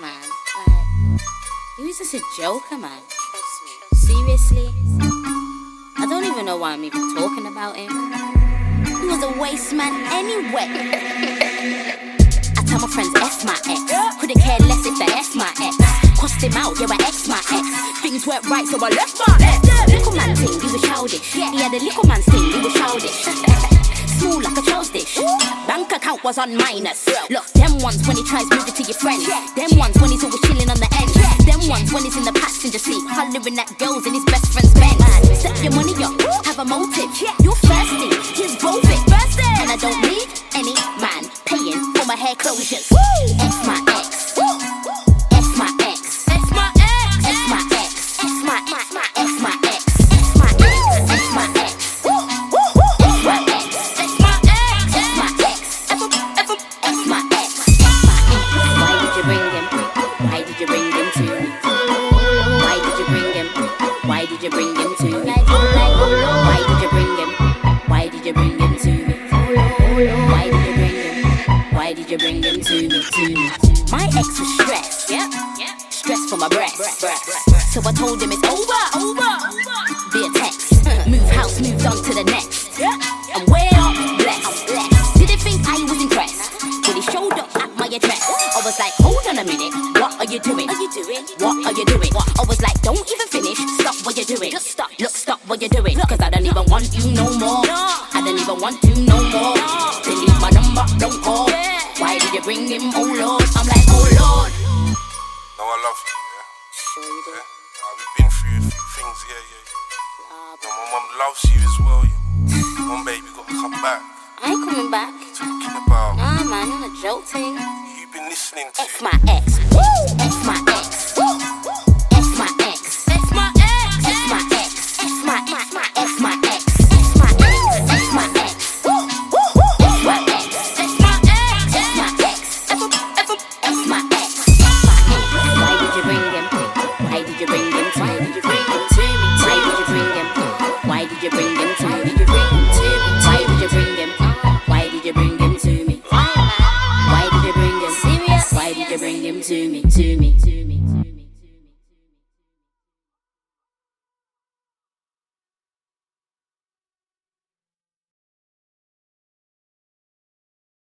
man. Like, he was just a joker, man. Seriously? I don't even know why I'm even talking about him. He was a waste man anyway. I tell my friends F my ex. Couldn't care less if they F my ex. Crossed him out, yeah, I X my ex. Things weren't right, so I left my ex. Little man thing, he was childish. He had a little man's thing, he was childish. Small like a account was on minus. Look, them ones when he tries move it to your friends. Them ones when he's always chilling on the end. Them ones when he's in the passenger seat, hollering at girls in his best friend's Benz. Set your money up, have a motive. You're thirsty, here's Volvic. And I don't need any man paying for my hair closures. Did you bring him to me? Why did you bring him? Why did you bring him to me? Why did you bring him? Why did you bring him to me? To me? My ex was stressed. Yeah. Stressed for my breast. So I told him it's over. Over. Via text. Move house, moved on to the next. And we're blessed. Didn't think I was impressed. When he showed up at my address, I was like, hold on a minute. What are? Are you doing? What are you doing? I was like, don't even finish. Stop what you're doing. Just stop. Look, stop what you're doing. Cause I don't even want you no more. I don't even want to no more. Delete my number, don't call. Why did you bring him? Oh Lord. I'm like, oh Lord. No, I love you, yeah. Sure you do. yeah. Uh, we've been through a few things, yeah, yeah, yeah. No, my mum loves you as well, you. Come on, baby, gotta come back. I ain't coming back. Talking about Nah, man, you're on a joke thing. you've been listening to. F my ex. Woo! F my ex. you bring to me? Why you bring? Why did you bring him to me? Why did you bring to me? Why did you bring to me? Why did you bring? Why did you bring? To me? To me?